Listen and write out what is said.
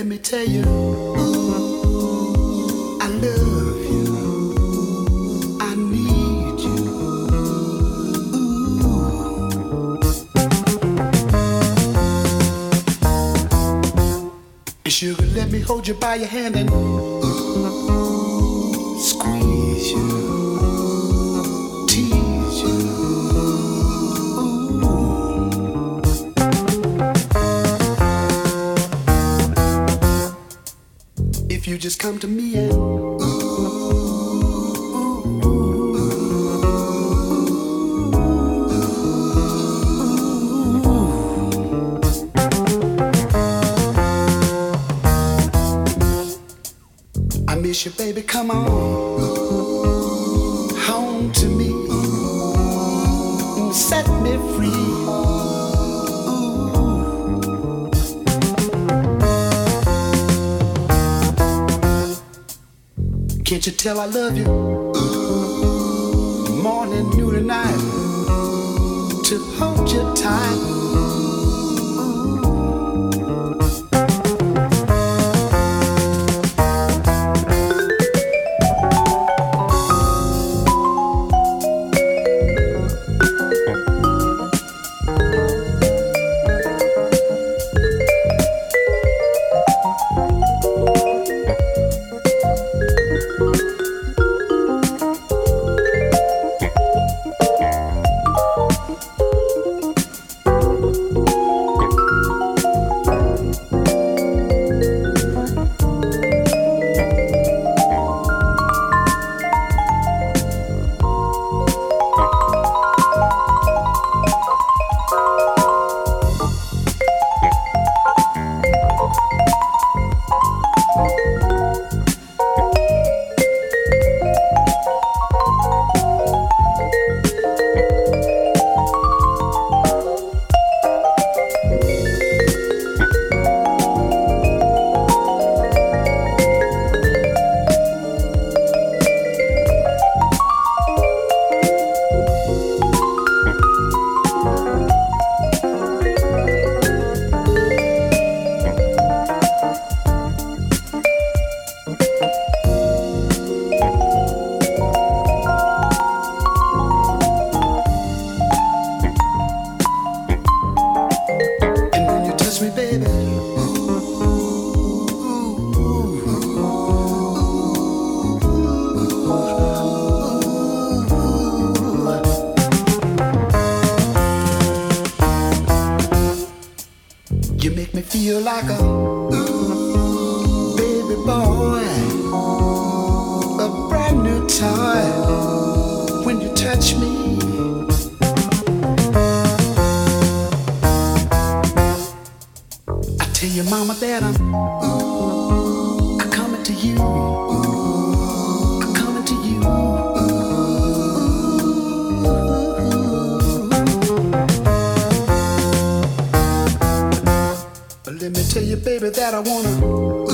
Let me tell you, I love you. I need you. Sugar, let me hold you by your hand and ooh, squeeze you, you just come to me and I miss you, baby. Come on home to me. Set me free. Can't you tell I love you? Morning, noon, and night. To hold you tight. A baby boy, a brand new toy. Mama that I'm I'm coming to you. I'm coming to you. But let me tell you, baby, that I wanna.